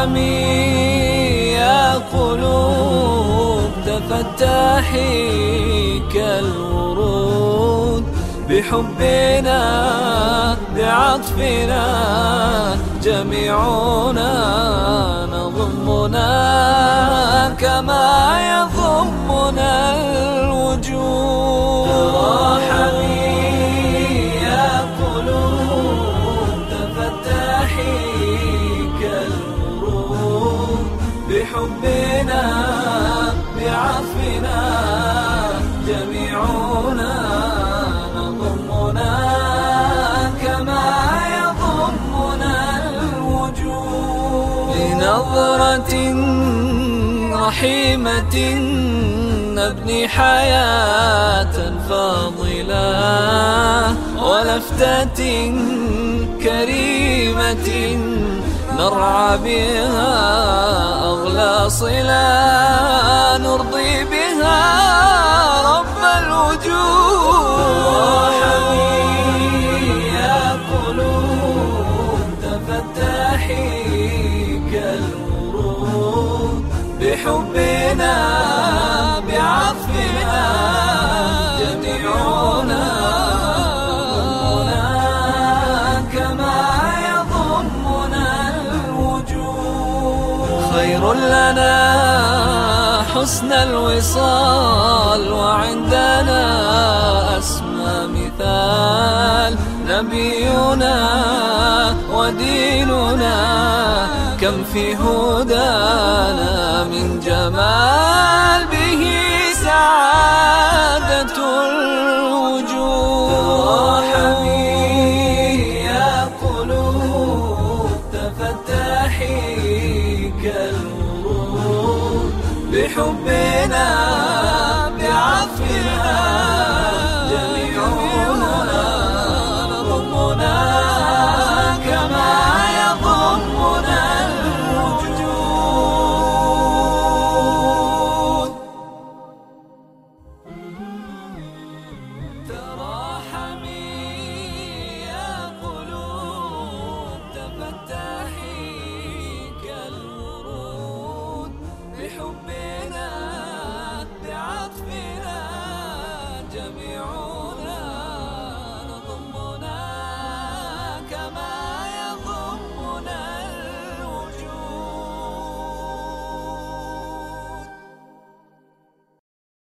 عمي يا قلوب تفتحي كالورود. بحبنا بعطفنا جميعنا نضمنا. كما بحبنا بعطفنا جميعنا نضمنا. كما يضمنا الوجود. لنظرة رحيمة نبني حياة فاضلة. ولفتة كريمة نرعى بها. صلة نرضي بها خير لنا حسن الوصال وعندنا أسمى مثال نبينا وديننا. كم في هدانا من جمال بحبنا بعفونا. جميعنا نضمنا كما يضمنا الوجود.